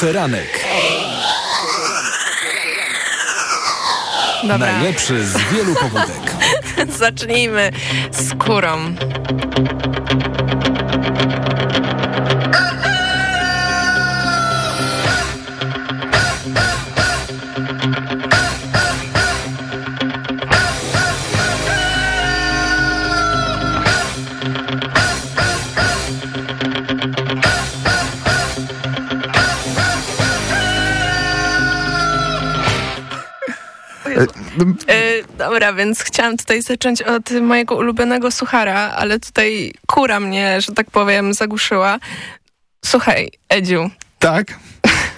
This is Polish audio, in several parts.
Feranek. Dobra. Najlepszy z wielu pobudek. Zacznijmy z dobra, więc chciałam tutaj zacząć od mojego ulubionego suchara, ale tutaj kura mnie, że tak powiem, zagłuszyła. Słuchaj, Edziu. Tak?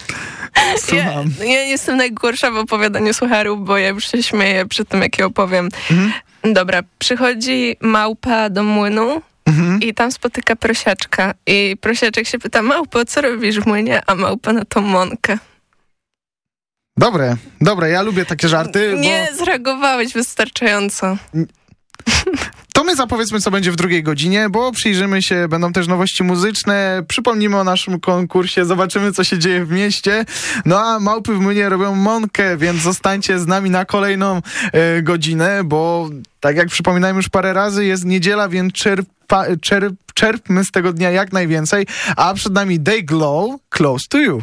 Słucham. Ja, ja jestem najgorsza w opowiadaniu sucharów, bo ja już się śmieję przy tym, jak je opowiem. Mhm. Dobra, przychodzi małpa do młynu mhm. i tam spotyka prosiaczka. I prosiaczek się pyta, małpo, co robisz w młynie? A małpa na tą mąkę. Dobre, dobre, ja lubię takie żarty. Nie bo... zareagowałeś wystarczająco. To my zapowiedzmy, co będzie w drugiej godzinie, bo przyjrzymy się, będą też nowości muzyczne, przypomnimy o naszym konkursie, zobaczymy, co się dzieje w mieście. No a małpy w młynie robią monkę, więc zostańcie z nami na kolejną e, godzinę, bo tak jak przypominałem już parę razy, jest niedziela, więc czerpa, czerp, czerpmy z tego dnia jak najwięcej, a przed nami Day Glow, Close to You.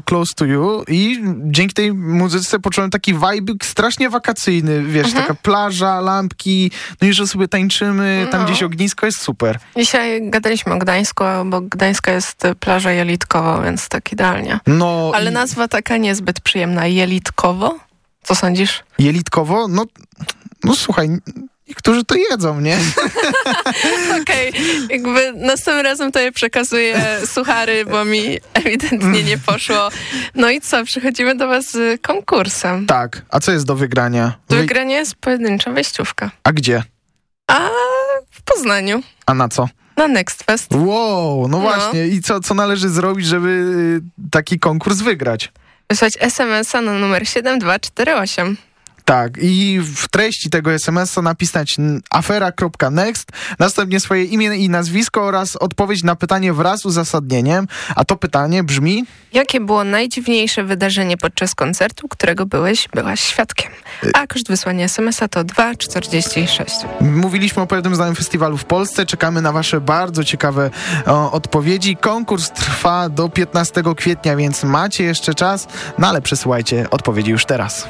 Close to You i dzięki tej muzyce poczułem taki vibe strasznie wakacyjny, wiesz, mhm. taka plaża, lampki, no i że sobie tańczymy, tam no. gdzieś ognisko jest super. Dzisiaj gadaliśmy o Gdańsku, bo Gdańska jest plaża jelitkowa, więc tak idealnie. No Ale nazwa taka niezbyt przyjemna, jelitkowo? Co sądzisz? Jelitkowo? No, no słuchaj, niektórzy to jedzą, nie? Okej, okay. jakby następnym razem to je przekazuję suchary, bo mi ewidentnie nie poszło. No i co, przechodzimy do was z konkursem. Tak, a co jest do wygrania? Do wygrania jest pojedyncza wejściówka. A gdzie? A w Poznaniu. A na co? Na Next Fest. Wow, no, no. właśnie. I co, co należy zrobić, żeby y, taki konkurs wygrać? Wysłać SMS-a na numer 7248. Tak, i w treści tego SMS-a napisać afera.next, następnie swoje imię i nazwisko oraz odpowiedź na pytanie wraz z uzasadnieniem. A to pytanie brzmi... Jakie było najdziwniejsze wydarzenie podczas koncertu, którego byłeś, byłaś świadkiem? A koszt wysłania SMS-a to 2,46. Mówiliśmy o pewnym znanym festiwalu w Polsce. Czekamy na wasze bardzo ciekawe o, odpowiedzi. Konkurs trwa do 15 kwietnia, więc macie jeszcze czas, no ale przesyłajcie odpowiedzi już teraz.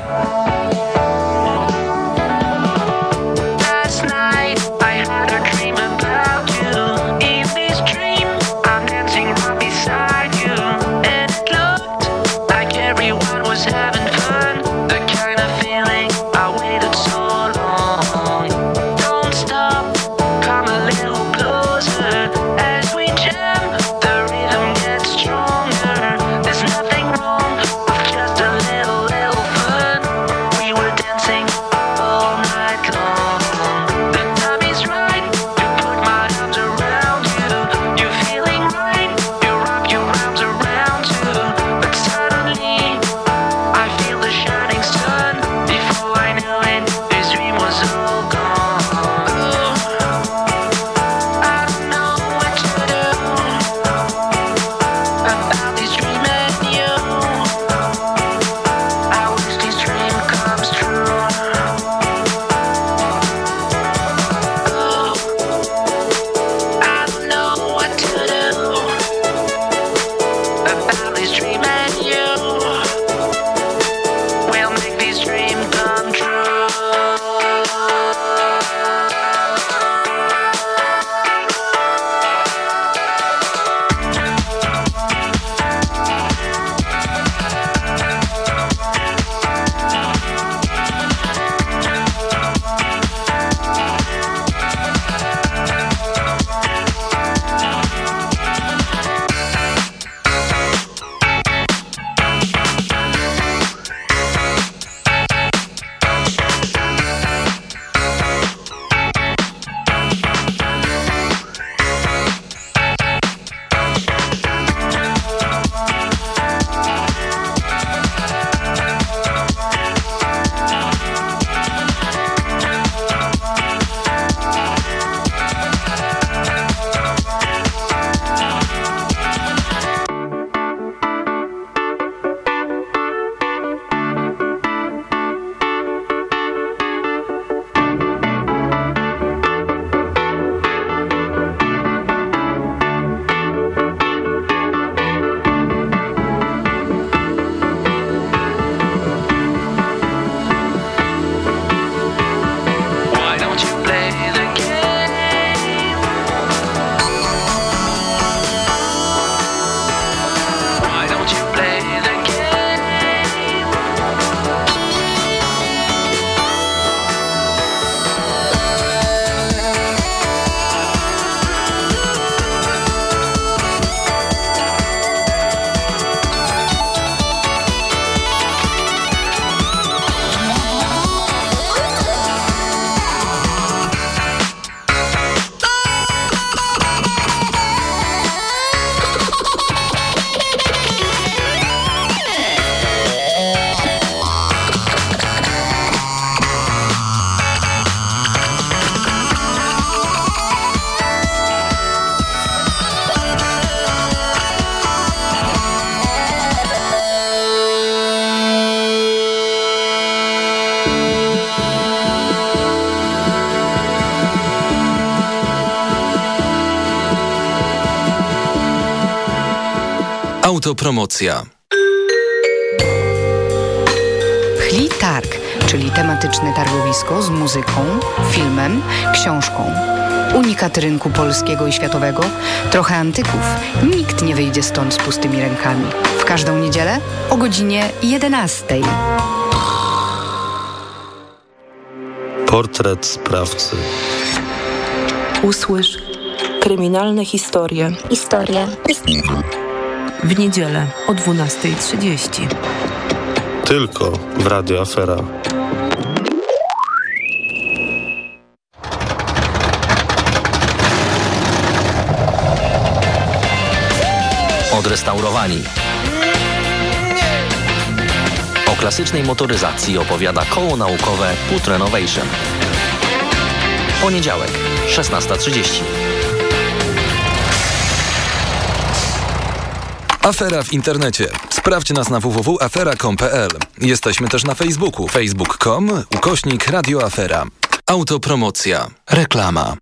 Autopromocja. Pchli Targ, czyli tematyczne targowisko z muzyką, filmem, książką. Unikat rynku polskiego i światowego, trochę antyków. Nikt nie wyjdzie stąd z pustymi rękami. W każdą niedzielę o godzinie 11. Portret sprawcy. Usłysz kryminalne historie. Historie. W niedzielę o 12.30. Tylko w Radio Afera. Odrestaurowani. O klasycznej motoryzacji opowiada koło naukowe Put Renovation. Poniedziałek, 16.30. Afera w internecie. Sprawdź nas na www.afera.com.pl. Jesteśmy też na Facebooku. facebook.com ukośnik radioafera. Autopromocja. Reklama.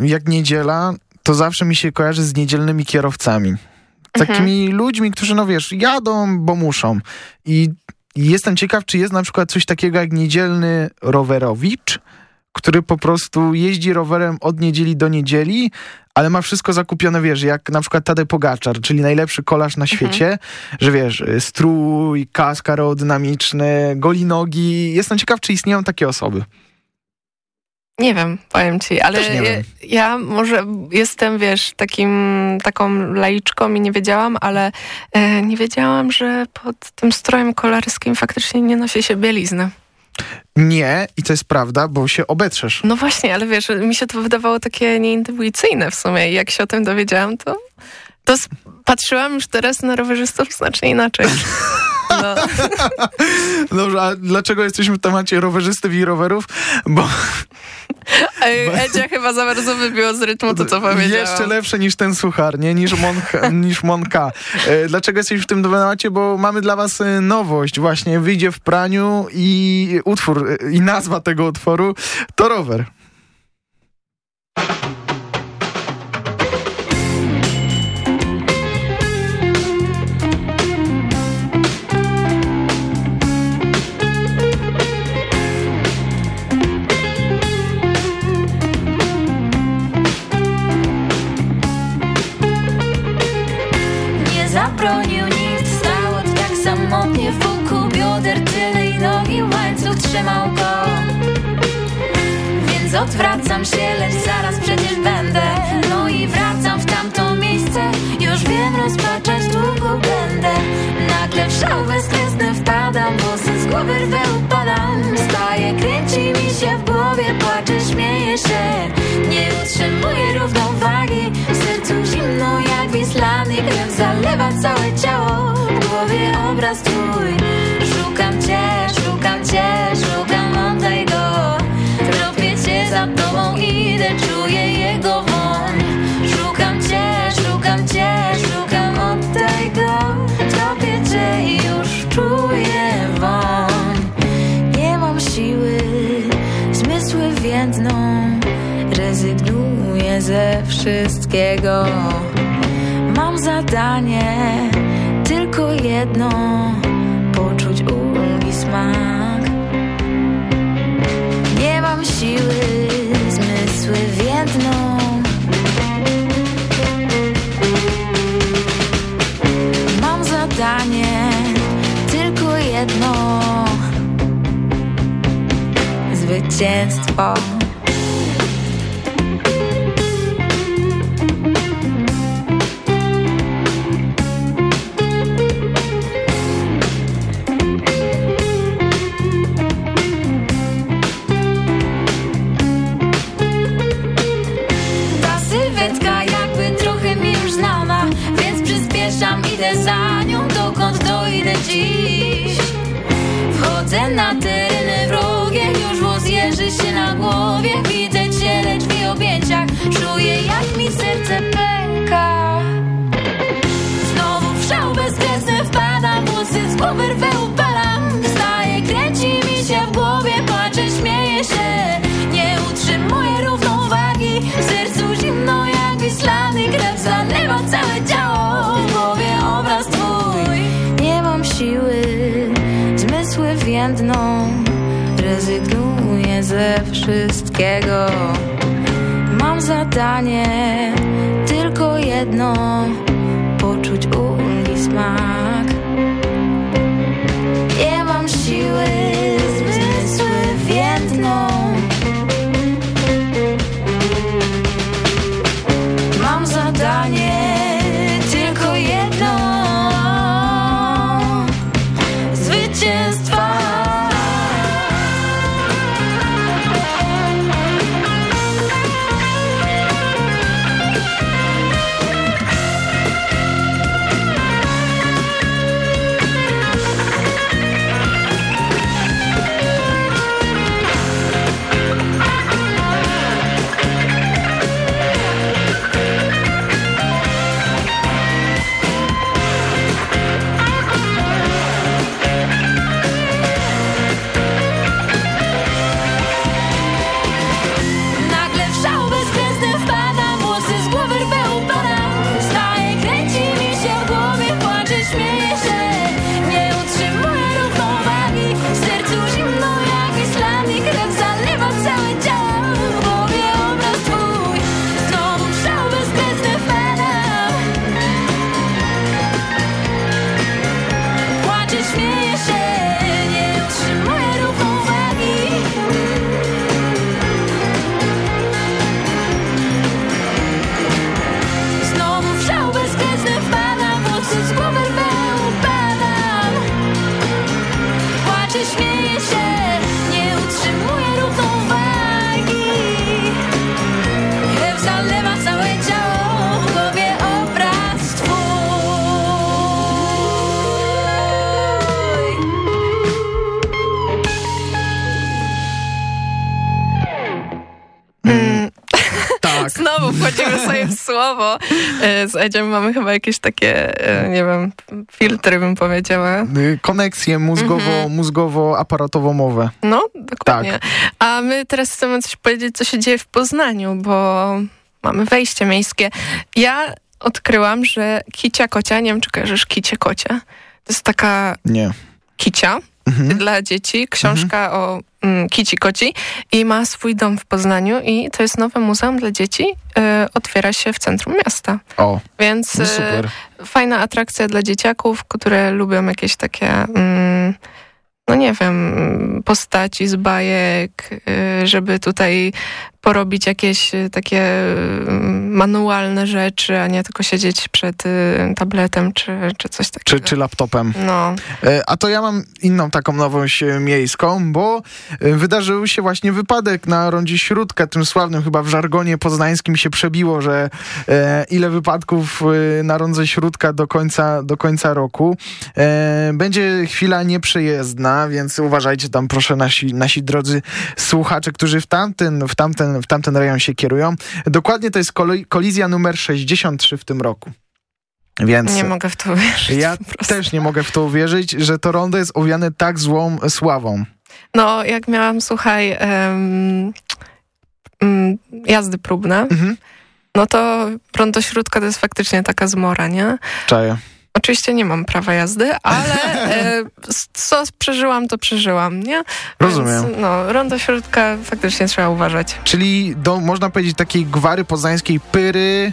Jak niedziela, to zawsze mi się kojarzy z niedzielnymi kierowcami. Takimi mhm. ludźmi, którzy, no wiesz, jadą, bo muszą. I jestem ciekaw, czy jest na przykład coś takiego jak niedzielny rowerowicz, który po prostu jeździ rowerem od niedzieli do niedzieli, ale ma wszystko zakupione, wiesz, jak na przykład Tadej Pogaczar, czyli najlepszy kolarz na mhm. świecie, mhm. że wiesz, strój, kask aerodynamiczny, goli nogi. Jestem ciekaw, czy istnieją takie osoby. Nie wiem, powiem ci, ale ja, ja, może jestem, wiesz, takim, taką laiczką i nie wiedziałam, ale e, nie wiedziałam, że pod tym strojem kolarskim faktycznie nie nosi się bielizny. Nie, i to jest prawda, bo się obetrzesz. No właśnie, ale wiesz, mi się to wydawało takie nieintuicyjne w sumie i jak się o tym dowiedziałam, to, to patrzyłam już teraz na rowerzystów znacznie inaczej. No. Dobrze, a dlaczego jesteśmy w temacie rowerzystów i rowerów? Bo... Edzia chyba za bardzo wybiło z rytmu to, co powiedziałam. Jeszcze lepsze niż ten suchar, nie? Niż, Monka, niż Monka. E, dlaczego jesteśmy w tym temacie? Bo mamy dla was e, nowość. Właśnie wyjdzie w praniu i utwór, e, i nazwa tego utworu to rower. Odwracam się, lecz zaraz przecież będę. No i wracam w tamto miejsce. Już wiem, rozpaczać długo będę. Nagle w szał bezkresny wpadam Włosy z głowy rwę upadam. Staję, kręci mi się w głowie Płaczę, śmieję się. Nie utrzymuję równowagi. W sercu zimno jak Wislany Krew zalewa całe ciało. W głowie obraz twój cię, szukam oddaj go Tropię cię już czuję woń Nie mam siły, zmysły więdną Rezygnuję ze wszystkiego. Mam zadanie, tylko jedno Zwycięstwo dziś Włosy z głowy rwę upalam Wstaję, kręci mi się w głowie Płaczę, śmieję się. Nie utrzymuję równowagi W sercu zimno jak wislany Krew zalewa całe ciało W głowie obraz twój. Siły, zmysły więdną Rezygnuję ze wszystkiego. Mam zadanie, tylko jedno Poczuć ulgi smak z Edziem mamy chyba jakieś takie, e, nie wiem, filtry bym powiedziała. Y, Koneksje mózgowo, mózgowo-aparatowo-mowe. No, dokładnie. Tak. A my teraz chcemy coś powiedzieć, co się dzieje w Poznaniu, bo mamy wejście miejskie. Ja odkryłam, że Kicia Kocia, nie wiem czy kojarzysz Kicie Kocie, to jest taka Nie. kicia dla dzieci, książka o mm, kici koci i ma swój dom w Poznaniu i to jest nowe muzeum dla dzieci, e, otwiera się w centrum miasta. O, Więc no e, super. fajna atrakcja dla dzieciaków, które lubią jakieś takie, mm, no nie wiem, postaci z bajek, y, żeby tutaj porobić jakieś y, takie y, manualne rzeczy, a nie tylko siedzieć przed y, tabletem czy, czy coś takiego. Czy, czy laptopem. No, E, A to ja mam inną taką nowość e, miejską, bo e, wydarzył się właśnie wypadek na rondzie Śródka, tym sławnym chyba w żargonie poznańskim się przebiło, że ile wypadków na rondze Śródka do końca, do końca roku. Będzie chwila nieprzejezdna, więc uważajcie tam proszę nasi, nasi drodzy słuchacze, którzy w tamten, w, tamten, w tamten rejon się kierują. Dokładnie to jest koli- kolizja numer 63 w tym roku. Więc nie mogę w to uwierzyć. ja też nie mogę w to uwierzyć, że to rondo jest owiane tak złą sławą. No, jak miałam, słuchaj, em, mm, jazdy próbne, Mhm. no to rondo Śródka to jest faktycznie taka zmora, nie? Czaję. Oczywiście nie mam prawa jazdy, ale e, co przeżyłam, to przeżyłam, nie? Rozumiem. Więc, no, rondo środka faktycznie trzeba uważać. Czyli do, można powiedzieć, takiej gwary poznańskiej pyry...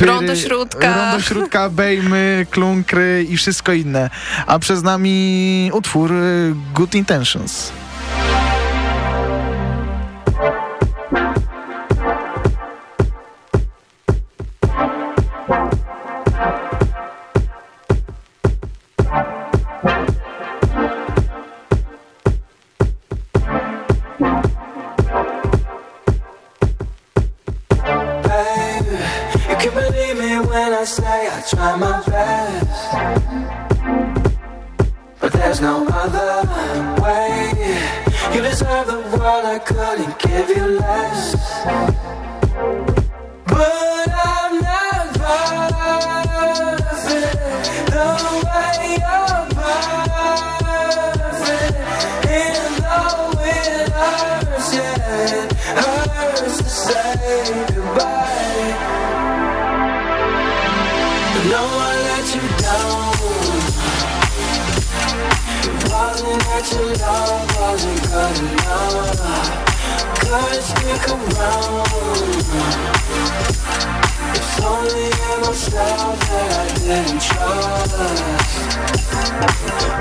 Rondo Śródka. Rondo Śródka, Bejmy, Klunkry i wszystko inne. A przez nami utwór y, Good Intentions. Me when I say I try my best. But there's no other way. You deserve the world, I couldn't give you less. But I'm not perfect the way you're perfect. And though it hurts, yeah, it hurts to say that your love wasn't good enough. Couldn't stick around. It's only in myself that I didn't trust.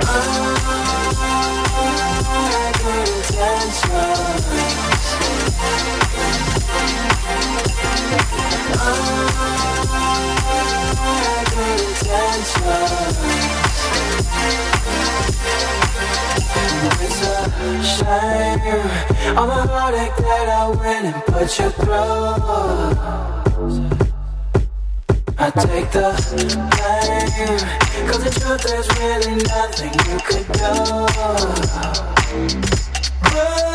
I had good intentions. I had good intentions. It's a shame All the heartache that I went and put you through I take the blame Cause the truth there's really nothing you could do. But I'm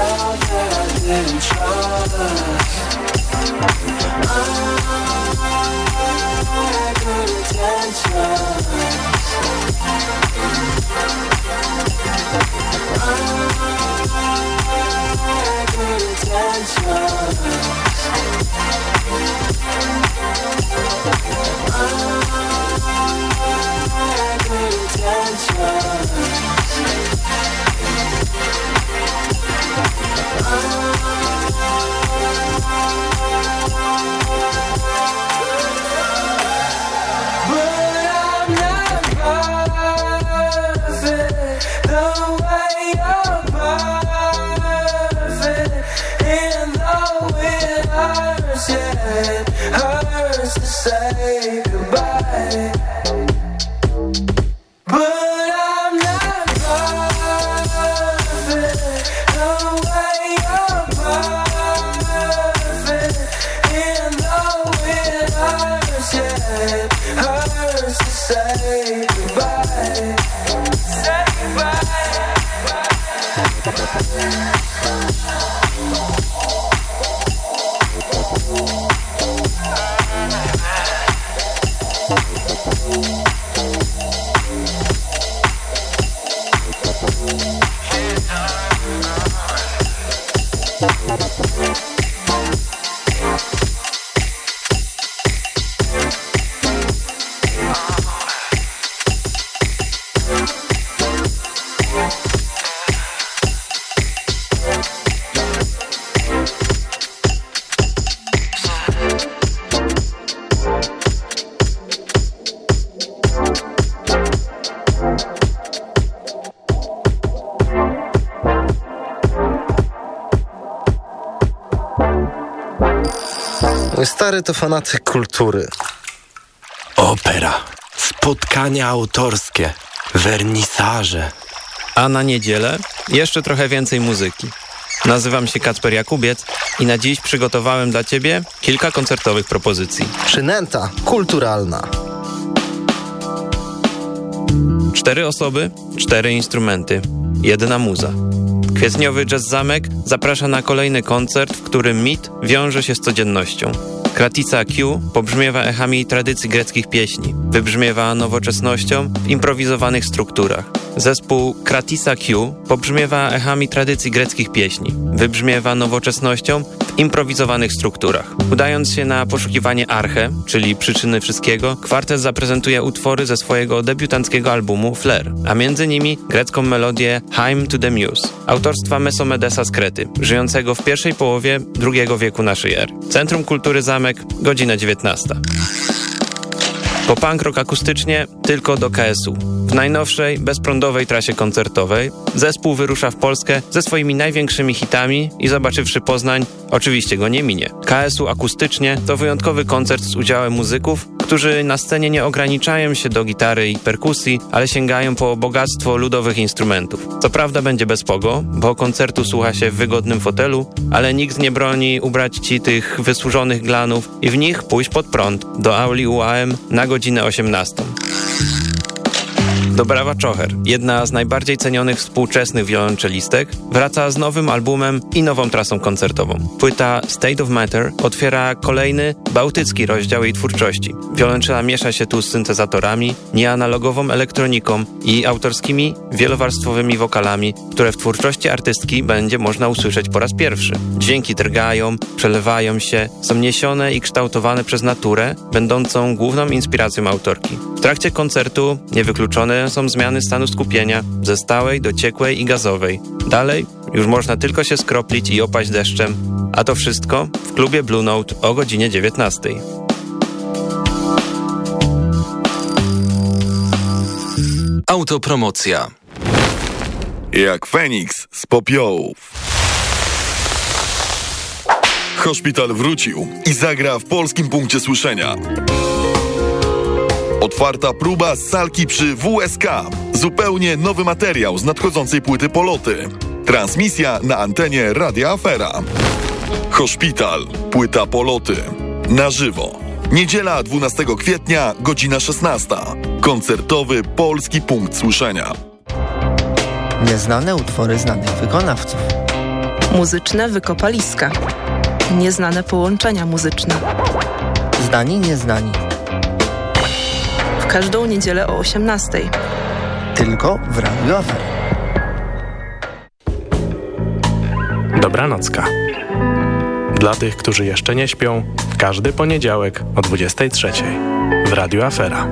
in myself that I didn't trust I had good intentions I had good intentions But I'm not perfect the way stary to fanatyk kultury. Opera, spotkania autorskie, wernisaże. A na niedzielę jeszcze trochę więcej muzyki. Nazywam się Kacper Jakubiec i na dziś przygotowałem dla Ciebie kilka koncertowych propozycji. Przynęta kulturalna. Cztery osoby, cztery instrumenty, jedna muza. Kwietniowy Jazz Zamek zaprasza na kolejny koncert, w którym mit wiąże się z codziennością. Kratica Q pobrzmiewa echami tradycji greckich pieśni, wybrzmiewa nowoczesnością w improwizowanych strukturach. Zespół Kratisa Q pobrzmiewa echami tradycji greckich pieśni, wybrzmiewa nowoczesnością improwizowanych strukturach. Udając się na poszukiwanie arche, czyli przyczyny wszystkiego, kwartet zaprezentuje utwory ze swojego debiutanckiego albumu Flair, a między nimi grecką melodię Hymn to the Muse, autorstwa Mesomedesa z Krety, żyjącego w pierwszej połowie II wieku naszej ery. Centrum Kultury Zamek, godzina 19. Po punk rock akustycznie tylko do KSU. W najnowszej, bezprądowej trasie koncertowej zespół wyrusza w Polskę ze swoimi największymi hitami i zobaczywszy Poznań, oczywiście go nie minie. KSU akustycznie to wyjątkowy koncert z udziałem muzyków, którzy na scenie nie ograniczają się do gitary i perkusji, ale sięgają po bogactwo ludowych instrumentów. Co prawda będzie bez pogo, bo koncertu słucha się w wygodnym fotelu, ale nikt nie broni ubrać ci tych wysłużonych glanów i w nich pójść pod prąd do auli UAM na godzinę 18. Dobrawa Czocher, jedna z najbardziej cenionych współczesnych wiolonczelistek, wraca z nowym albumem i nową trasą koncertową. Płyta State of Matter otwiera kolejny, bałtycki rozdział jej twórczości. Wiolonczela miesza się tu z syntezatorami, nieanalogową elektroniką i autorskimi, wielowarstwowymi wokalami, które w twórczości artystki będzie można usłyszeć po raz pierwszy. Dźwięki drgają, przelewają się, są niesione i kształtowane przez naturę, będącą główną inspiracją autorki. W trakcie koncertu niewykluczone są zmiany stanu skupienia ze stałej do ciekłej i gazowej. Dalej już można tylko się skroplić i opaść deszczem, a to wszystko w klubie Blue Note o godzinie 19. Autopromocja. Jak Feniks z popiołów. Hospital wrócił i zagra w polskim punkcie słyszenia. Otwarta próba salki przy WSK. Zupełnie nowy materiał z nadchodzącej płyty Poloty. Transmisja na antenie Radia Afera. Hospital. Płyta Poloty. Na żywo. Niedziela 12 kwietnia, godzina 16. Koncertowy Polski Punkt Słyszenia. Nieznane utwory znanych wykonawców. Muzyczne wykopaliska. Nieznane połączenia muzyczne. Znani, nieznani. Każdą niedzielę o 18. Tylko w Radiu Afera. Dobranocka. Dla tych, którzy jeszcze nie śpią, każdy poniedziałek o 23 w Radiu Afera.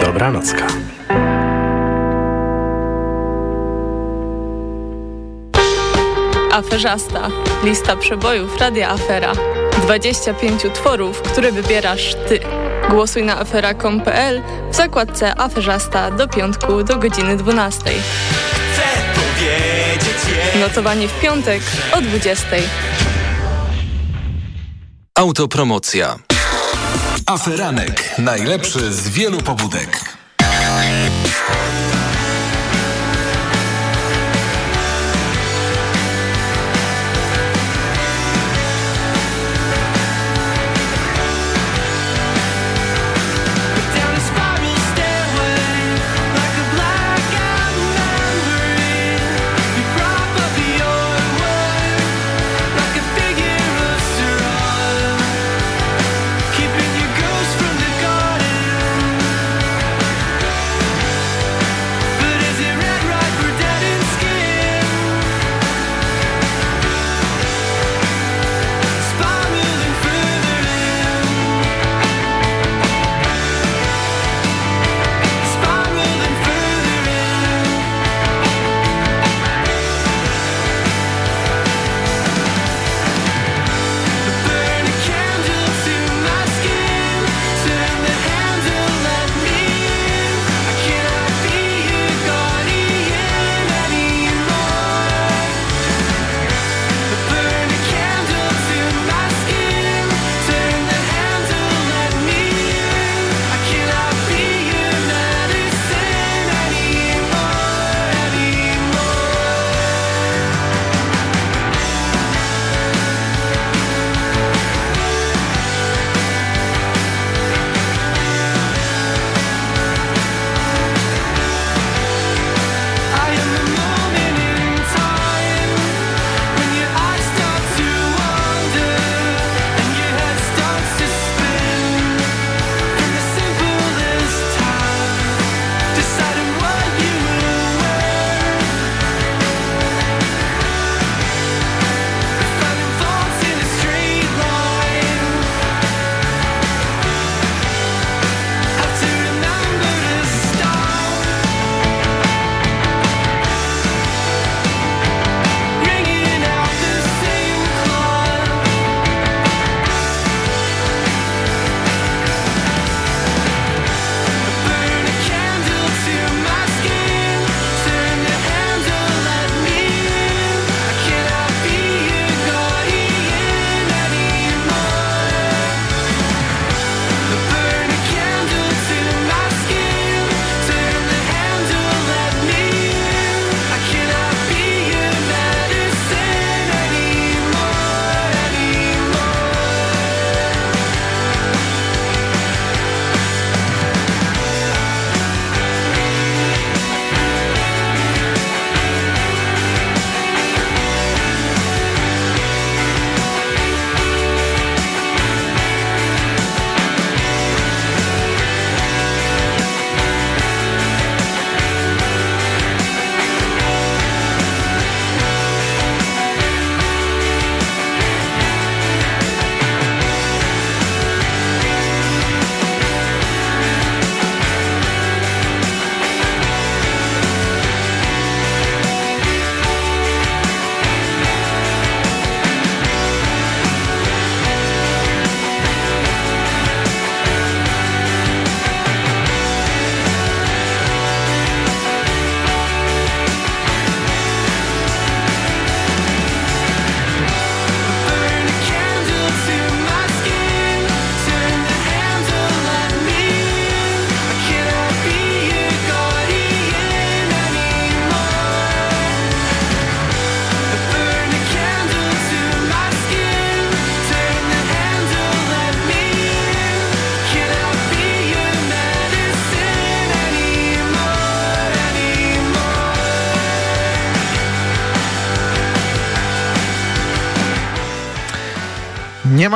Dobranocka. Aferzasta. Lista przebojów Radia Afera. 25 utworów, które wybierasz ty. Głosuj na afera.com.pl w zakładce Aferzasta do piątku do godziny 12. Notowanie w piątek o 20. Autopromocja. Aferanek. Najlepszy z wielu pobudek.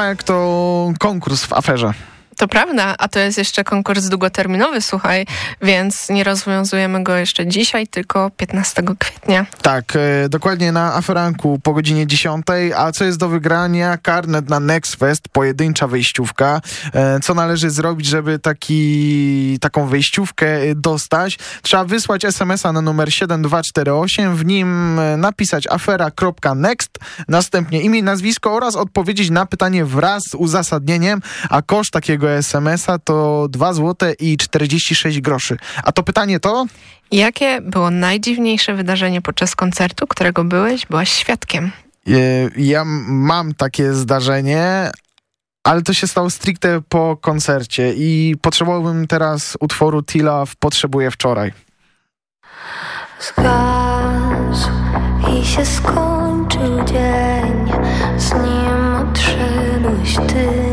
Nie ma jak to konkurs w aferze. To prawda, a to jest jeszcze konkurs długoterminowy, słuchaj, więc nie rozwiązujemy go jeszcze dzisiaj, tylko 15 kwietnia. Tak, e, dokładnie na aferanku po godzinie 10. A co jest do wygrania? Karnet na Next Fest, pojedyncza wejściówka. E, co należy zrobić, żeby taki, taką wejściówkę e, dostać? Trzeba wysłać SMS-a na numer 7248, w nim e, napisać afera.next, następnie imię, nazwisko oraz odpowiedzieć na pytanie wraz z uzasadnieniem, a koszt takiego SMS-a to 2 zł i 46 groszy. A to pytanie to? Jakie było najdziwniejsze wydarzenie podczas koncertu, którego byłeś, byłaś świadkiem? E, Ja mam takie zdarzenie, ale to się stało stricte po koncercie i potrzebowałbym teraz utworu Tila w Potrzebuję wczoraj. Zgasł i się skończył dzień, z nim odszedłeś ty.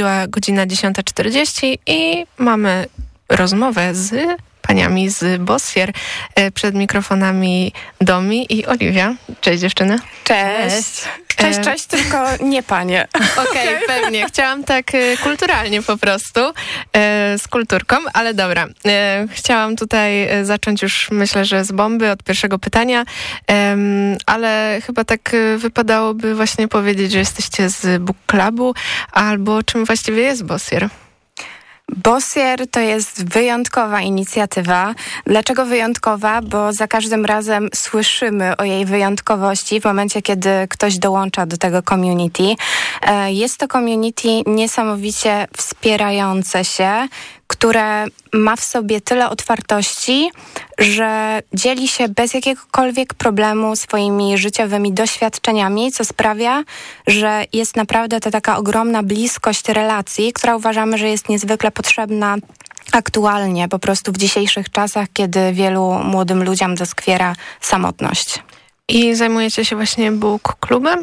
Wybiła godzina 10.40 i mamy rozmowę z paniami z Bosfier. E, Przed mikrofonami Domi i Oliwia. Cześć dziewczyny. Cześć. Cześć, E, cześć, tylko nie panie. Okej, pewnie. Chciałam tak e, kulturalnie po prostu, e, z kulturką, ale dobra. Chciałam tutaj zacząć już, myślę, że z bomby, od pierwszego pytania, ale chyba tak wypadałoby właśnie powiedzieć, że jesteście z Book Clubu, albo czym właściwie jest Bossier? Bossier to jest wyjątkowa inicjatywa. Dlaczego wyjątkowa? Bo za każdym razem słyszymy o jej wyjątkowości w momencie, kiedy ktoś dołącza do tego community. E, Jest to community niesamowicie wspierające się, które ma w sobie tyle otwartości, że dzieli się bez jakiegokolwiek problemu swoimi życiowymi doświadczeniami, co sprawia, że jest naprawdę to taka ogromna bliskość relacji, która uważamy, że jest niezwykle potrzebna aktualnie, po prostu w dzisiejszych czasach, kiedy wielu młodym ludziom doskwiera samotność. I zajmujecie się właśnie book klubem?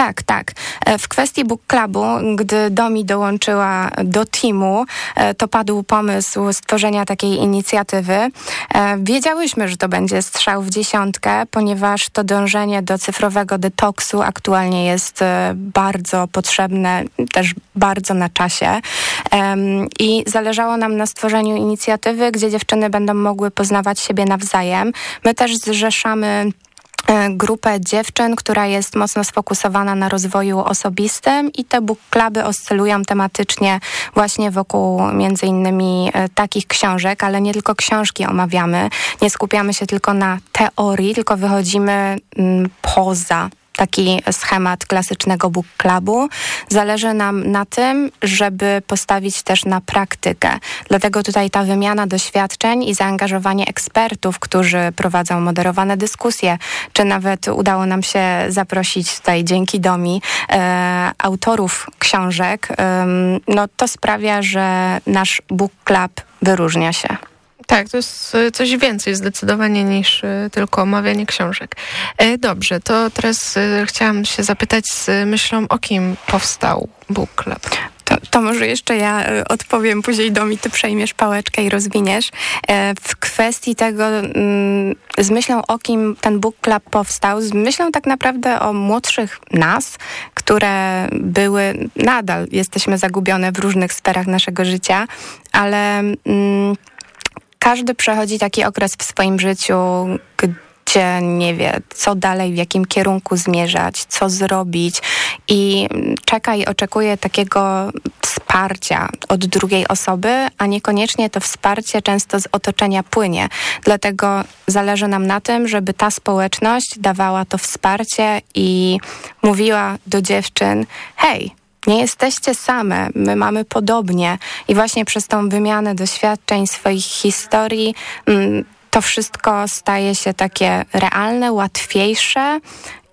Tak, tak. E, w kwestii Book Clubu, gdy Domi dołączyła do teamu, e, to padł pomysł stworzenia takiej inicjatywy. E, wiedziałyśmy, że to będzie strzał w dziesiątkę, ponieważ to dążenie do cyfrowego detoksu aktualnie jest bardzo potrzebne, też bardzo na czasie. I zależało nam na stworzeniu inicjatywy, gdzie dziewczyny będą mogły poznawać siebie nawzajem. My też zrzeszamy grupę dziewczyn, która jest mocno sfokusowana na rozwoju osobistym i te book cluby oscylują tematycznie właśnie wokół między innymi e, takich książek, ale nie tylko książki omawiamy. Nie skupiamy się tylko na teorii, tylko wychodzimy mm, poza taki schemat klasycznego book clubu. Zależy nam na tym, żeby postawić też na praktykę. Dlatego tutaj ta wymiana doświadczeń i zaangażowanie ekspertów, którzy prowadzą moderowane dyskusje, czy nawet udało nam się zaprosić tutaj dzięki Domi e, autorów książek, e, no to sprawia, że nasz book club wyróżnia się. Tak, to jest e, coś więcej zdecydowanie niż e, tylko omawianie książek. E, dobrze, to teraz chciałam się zapytać z myślą, o kim powstał Book Club. To, to, może jeszcze ja odpowiem, później do mi ty przejmiesz pałeczkę i rozwiniesz. W kwestii tego, mm, z myślą o kim ten Book Club powstał, z myślą tak naprawdę o młodszych nas, które były, nadal jesteśmy zagubione w różnych sferach naszego życia, ale mm, każdy przechodzi taki okres w swoim życiu, gdzie nie wie, co dalej, w jakim kierunku zmierzać, co zrobić i czeka i oczekuje takiego wsparcia od drugiej osoby, a niekoniecznie to wsparcie często z otoczenia płynie. Dlatego zależy nam na tym, żeby ta społeczność dawała to wsparcie i mówiła do dziewczyn: hej, nie jesteście same, my mamy podobnie i właśnie przez tą wymianę doświadczeń, swoich historii mm, to wszystko staje się takie realne, łatwiejsze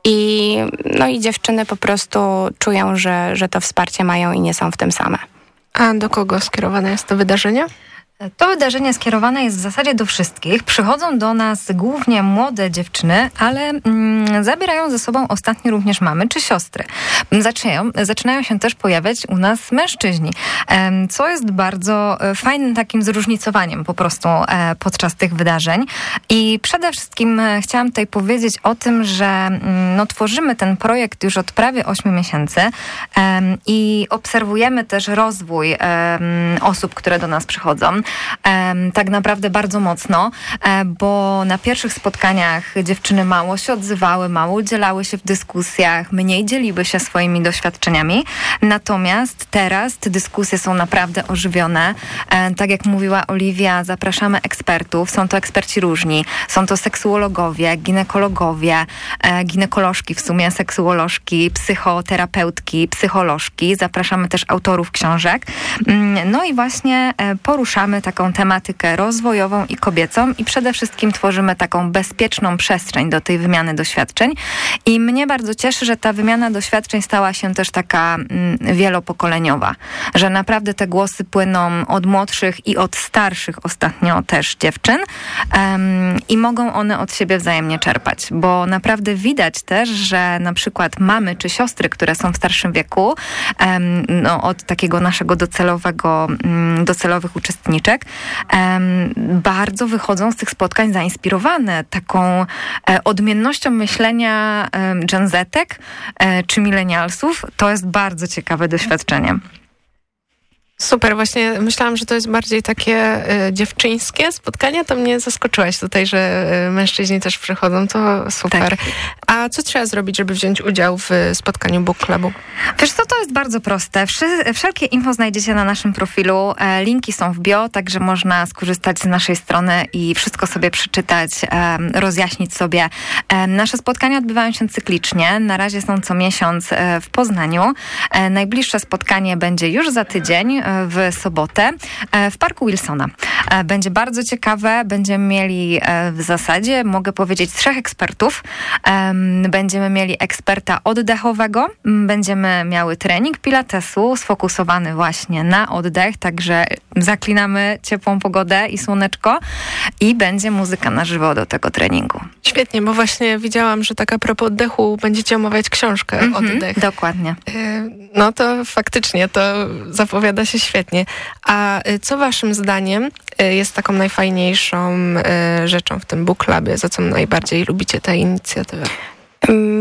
i, no i dziewczyny po prostu czują, że, że to wsparcie mają i nie są w tym same. A do kogo skierowane jest to wydarzenie? To wydarzenie skierowane jest w zasadzie do wszystkich. Przychodzą do nas głównie młode dziewczyny, ale mm, zabierają ze sobą ostatnio również mamy czy siostry. Zaczynają, zaczynają się też pojawiać u nas mężczyźni, co jest bardzo e, fajnym takim zróżnicowaniem po prostu e, podczas tych wydarzeń. I przede wszystkim e, chciałam tutaj powiedzieć o tym, że mm, no, tworzymy ten projekt już od prawie 8 miesięcy i obserwujemy też rozwój osób, które do nas przychodzą tak naprawdę bardzo mocno, e, bo na pierwszych spotkaniach dziewczyny mało się odzywały, mało udzielały się w dyskusjach, mniej dzieliły się swoimi doświadczeniami. Natomiast teraz te dyskusje są naprawdę ożywione. E, tak jak mówiła Oliwia, zapraszamy ekspertów. Są to eksperci różni. Są to seksuologowie, ginekologowie, e, ginekolożki w sumie, seksuolożki, psychoterapeutki, psycholożki. Zapraszamy też autorów książek. Mm, no i właśnie poruszamy taką tematykę rozwojową i kobiecą i przede wszystkim tworzymy taką bezpieczną przestrzeń do tej wymiany doświadczeń. I mnie bardzo cieszy, że ta wymiana doświadczeń stała się też taka mm, wielopokoleniowa, że naprawdę te głosy płyną od młodszych i od starszych ostatnio też dziewczyn um, i mogą one od siebie wzajemnie czerpać, bo naprawdę widać też, że na przykład mamy czy siostry, które są w starszym wieku, um, no, od takiego naszego docelowego, um, docelowych uczestniczek, bardzo wychodzą z tych spotkań zainspirowane taką e, odmiennością myślenia Gen Zetek e, czy milenialsów. To jest bardzo ciekawe doświadczenie. Super, właśnie myślałam, że to jest bardziej takie y, dziewczyńskie spotkanie, to mnie zaskoczyłaś tutaj, że y, mężczyźni też przychodzą, to super. Tak. A co trzeba zrobić, żeby wziąć udział w spotkaniu book clubu? Wiesz co, to jest bardzo proste. Wszy- Wszelkie info znajdziecie na naszym profilu. E, Linki są w bio, także można skorzystać z naszej strony i wszystko sobie przeczytać, em, rozjaśnić sobie. Em, Nasze spotkania odbywają się cyklicznie. Na razie są co miesiąc e, w Poznaniu. E, Najbliższe spotkanie będzie już za tydzień, e, w sobotę, e, w Parku Wilsona. E, Będzie bardzo ciekawe. Będziemy mieli e, w zasadzie, mogę powiedzieć, trzech ekspertów. Em, Będziemy mieli eksperta oddechowego, będziemy miały trening pilatesu sfokusowany właśnie na oddech, także zaklinamy ciepłą pogodę i słoneczko i będzie muzyka na żywo do tego treningu. Świetnie, bo właśnie widziałam, że tak a propos oddechu będziecie omawiać książkę Mhm, Oddech. Dokładnie. No to faktycznie to zapowiada się świetnie. A y, co waszym zdaniem y, jest taką najfajniejszą y, rzeczą w tym book clubie? Za co najbardziej lubicie tę inicjatywę?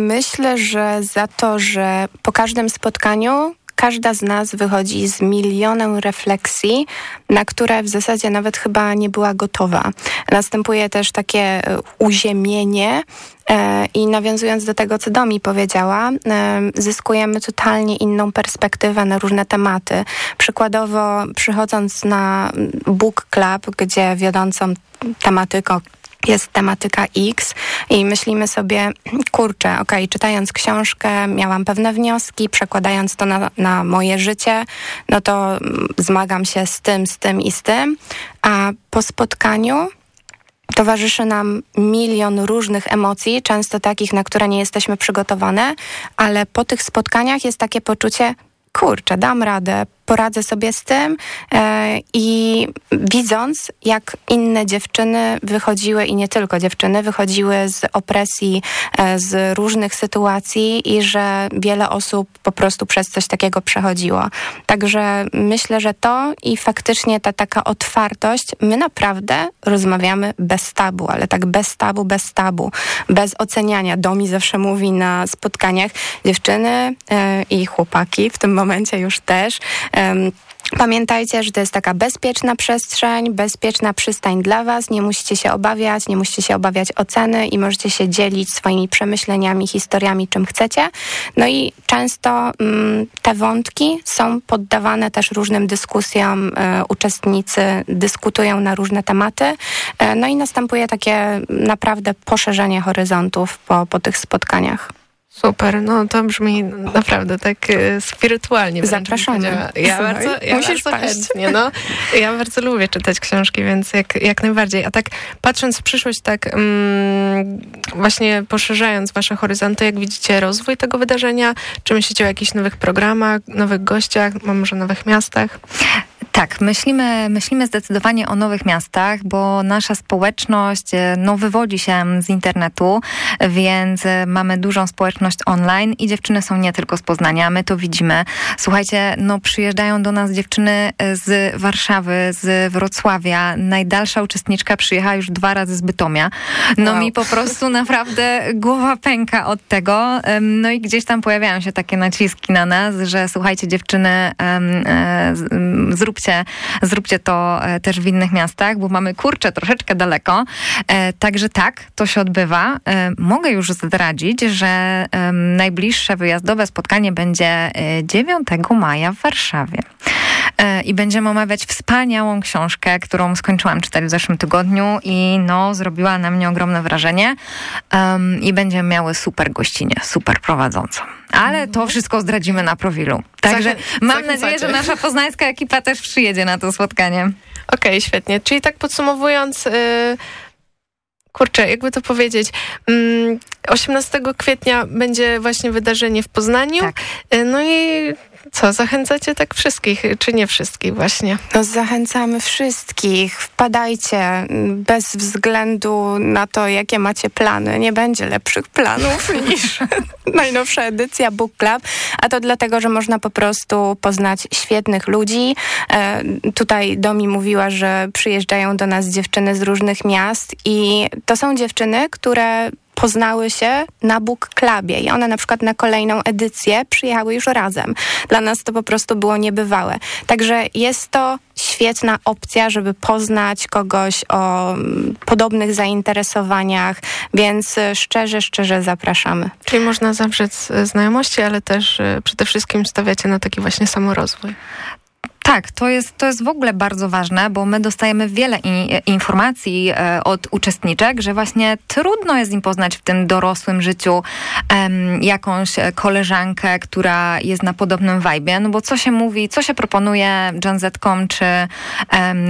Myślę, że za to, że po każdym spotkaniu każda z nas wychodzi z milionem refleksji, na które w zasadzie nawet chyba nie była gotowa. Następuje też takie e, uziemienie e, i nawiązując do tego, co Domi powiedziała, e, zyskujemy totalnie inną perspektywę na różne tematy. Przykładowo przychodząc na Book Club, gdzie wiodącą tematyką jest tematyka X i myślimy sobie, kurczę, okej, czytając książkę miałam pewne wnioski, przekładając to na, na moje życie, no to mm, zmagam się z tym, z tym i z tym, a po spotkaniu towarzyszy nam milion różnych emocji, często takich, na które nie jesteśmy przygotowane, ale po tych spotkaniach jest takie poczucie, kurczę, dam radę, poradzę sobie z tym e, i widząc, jak inne dziewczyny wychodziły i nie tylko dziewczyny, wychodziły z opresji, e, z różnych sytuacji i że wiele osób po prostu przez coś takiego przechodziło. Także myślę, że to i faktycznie ta taka otwartość, my naprawdę rozmawiamy bez tabu, ale tak bez tabu, bez tabu, bez oceniania. Domi zawsze mówi na spotkaniach dziewczyny e, i chłopaki, w tym momencie już też, Pamiętajcie, że to jest taka bezpieczna przestrzeń, bezpieczna przystań dla Was. Nie musicie się obawiać, nie musicie się obawiać oceny i możecie się dzielić swoimi przemyśleniami, historiami, czym chcecie. No i często mm, te wątki są poddawane też różnym dyskusjom. E, uczestnicy dyskutują na różne tematy. E, no i następuje takie naprawdę poszerzenie horyzontów po, po tych spotkaniach. Super, no to brzmi naprawdę tak e, spirytualnie. Zapraszamy. Ja Słuchaj, bardzo, ja musisz bardzo chętnie, no. Ja bardzo lubię czytać książki, więc jak, jak najbardziej. A tak patrząc w przyszłość, tak mm, właśnie poszerzając wasze horyzonty, jak widzicie rozwój tego wydarzenia? Czy myślicie o jakichś nowych programach, nowych gościach, może nowych miastach? Tak, myślimy, myślimy zdecydowanie o nowych miastach, bo nasza społeczność e, no, wywodzi się z internetu, więc e, mamy dużą społeczność online i dziewczyny są nie tylko z Poznania, my to widzimy. Słuchajcie, no przyjeżdżają do nas dziewczyny e, z Warszawy, z Wrocławia. Najdalsza uczestniczka przyjechała już dwa razy z Bytomia. No Wow. mi po prostu naprawdę głowa pęka od tego. No i gdzieś tam pojawiają się takie naciski na nas, że słuchajcie dziewczyny, em, zróbcie, to e, też w innych miastach, bo mamy kurczę troszeczkę daleko. E, Także tak, to się odbywa. E, Mogę już zdradzić, że najbliższe wyjazdowe spotkanie będzie e, 9 maja w Warszawie. I będziemy omawiać wspaniałą książkę, którą skończyłam czytać w zeszłym tygodniu i no, zrobiła na mnie ogromne wrażenie. I będziemy miały super gościnie, super prowadzącą. Ale to wszystko zdradzimy na profilu. Także Zachę- mam zachęcacie. nadzieję, że nasza poznańska ekipa też przyjedzie na to spotkanie. Okej, świetnie. Czyli tak podsumowując, y, kurczę, jakby to powiedzieć, mm, 18 kwietnia będzie właśnie wydarzenie w Poznaniu. Y, No i co, zachęcacie tak wszystkich, czy nie wszystkich właśnie? No, zachęcamy wszystkich. Wpadajcie mm, bez względu na to, jakie macie plany. Nie będzie lepszych planów niż najnowsza edycja Book Club. A to dlatego, że można po prostu poznać świetnych ludzi. E, tutaj Domi mówiła, że przyjeżdżają do nas dziewczyny z różnych miast i to są dziewczyny, które poznały się na Book Clubie i one na przykład na kolejną edycję przyjechały już razem. Dla nas to po prostu było niebywałe. Także jest to świetna opcja, żeby poznać kogoś o mm, podobnych zainteresowaniach, więc y, szczerze, szczerze zapraszamy. Czyli można zawrzeć e, znajomości, ale też e, przede wszystkim stawiacie na taki właśnie samorozwój. Tak, to jest, to jest w ogóle bardzo ważne, bo my dostajemy wiele i, informacji e, od uczestniczek, że właśnie trudno jest im poznać w tym dorosłym życiu jakąś e, koleżankę, która jest na podobnym vibe, no bo co się mówi, co się proponuje Gen czy,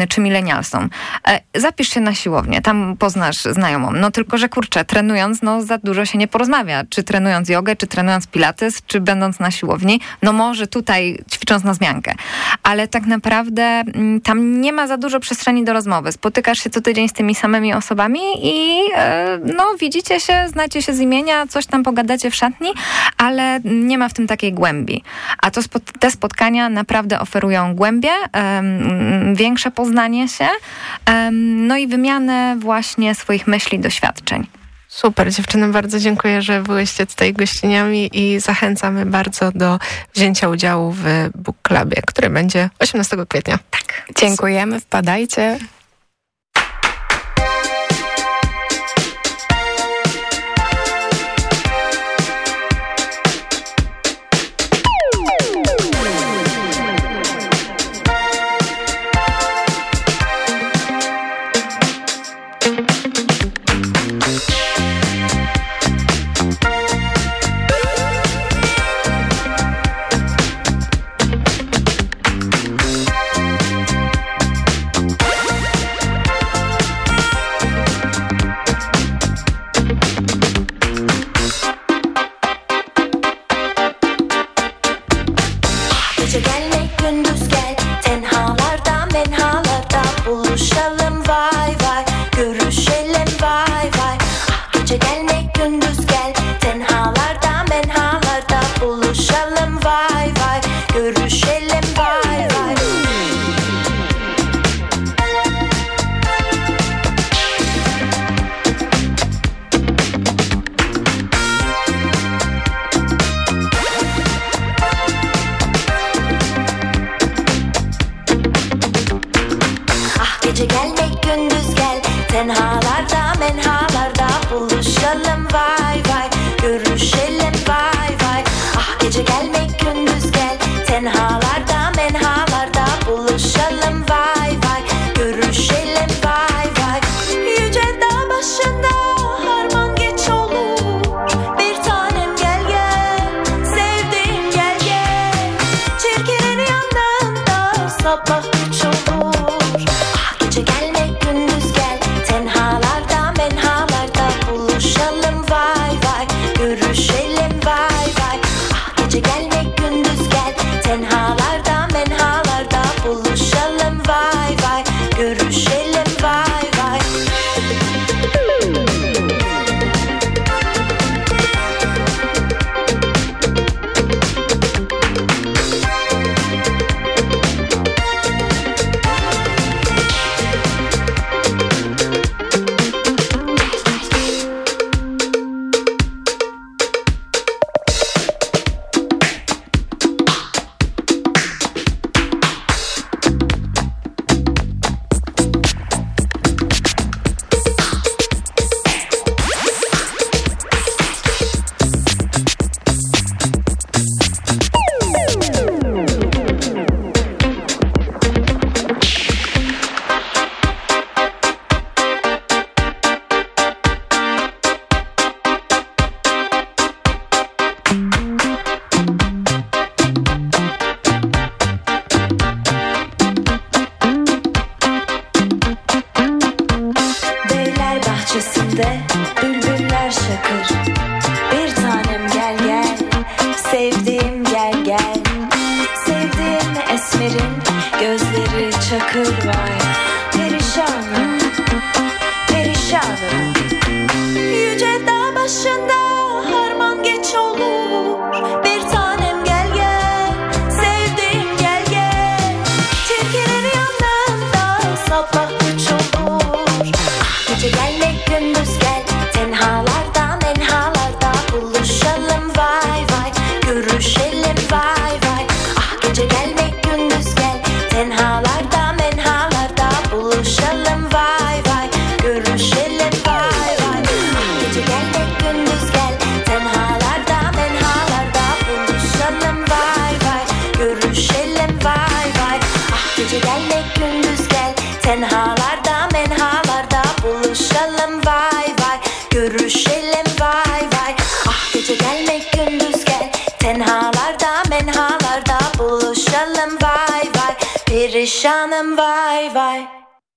czy milenialsom? E, zapisz się na siłownię, tam poznasz znajomą. No tylko, że kurczę, trenując, no za dużo się nie porozmawia. Czy trenując jogę, czy trenując pilates, czy będąc na siłowni, no może tutaj ćwicząc na zmiankę. Ale tak naprawdę mm, tam nie ma za dużo przestrzeni do rozmowy. Spotykasz się co tydzień z tymi samymi osobami i e, no widzicie się, znacie się z imienia, coś tam pogadacie w szatni, ale nie ma w tym takiej głębi. A to spot te spotkania naprawdę oferują głębie, em, większe poznanie się, em, no i wymianę właśnie swoich myśli, doświadczeń. Super, dziewczyny, bardzo dziękuję, że byłyście tutaj gościniami i zachęcamy bardzo do wzięcia udziału w Book Clubie, który będzie 18 kwietnia. Tak. Dziękujemy, wpadajcie.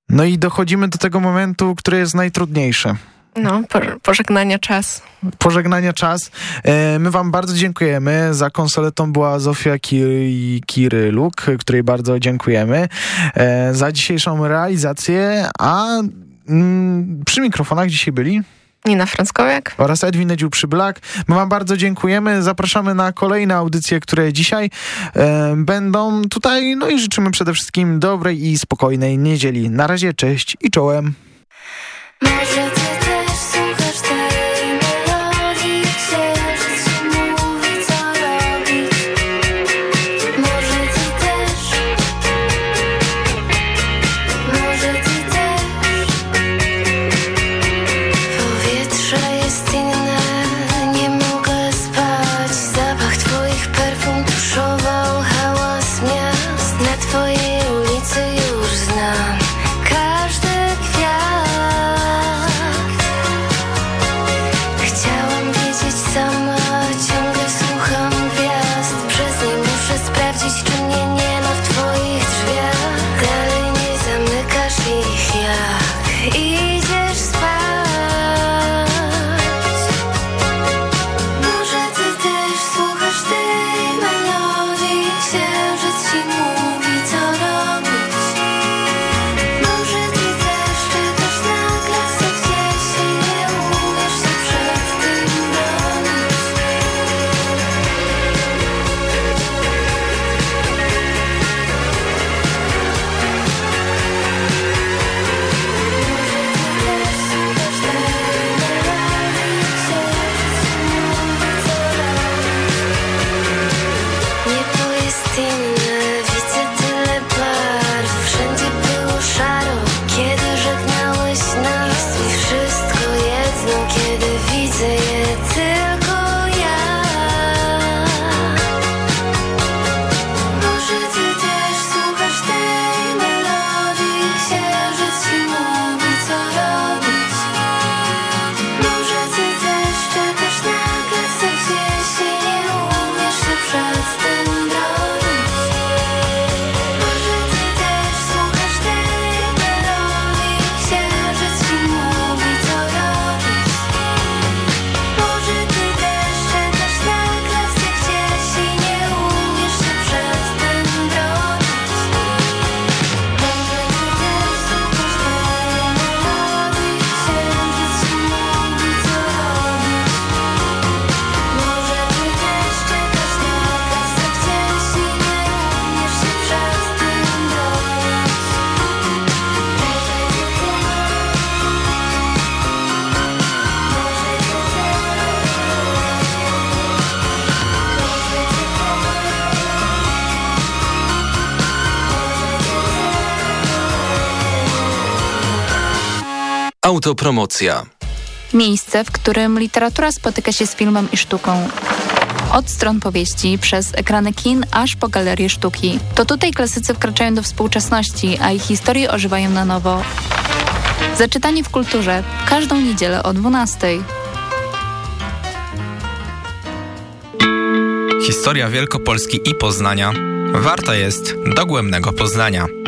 No i dochodzimy do tego momentu, który jest najtrudniejszy. No, po, pożegnania czas. Pożegnania czas. E, my wam bardzo dziękujemy. Za konsoletą była Zofia Kiry, Kiryluk, której bardzo dziękujemy e, za dzisiejszą realizację, a mm, przy mikrofonach dzisiaj byli Nina Frąckowiak oraz Edwin Edził Przyblak. My wam bardzo dziękujemy. Zapraszamy na kolejne audycje, które dzisiaj e, będą tutaj. No i życzymy przede wszystkim dobrej i spokojnej niedzieli. Na razie, cześć i czołem. Autopromocja. Miejsce, w którym literatura spotyka się z filmem i sztuką. Od stron powieści, przez ekrany kin, aż po galerie sztuki. To tutaj klasycy wkraczają do współczesności, a ich historie ożywają na nowo. Zaczytanie w kulturze. Każdą niedzielę o 12. Historia Wielkopolski i Poznania warta jest dogłębnego poznania.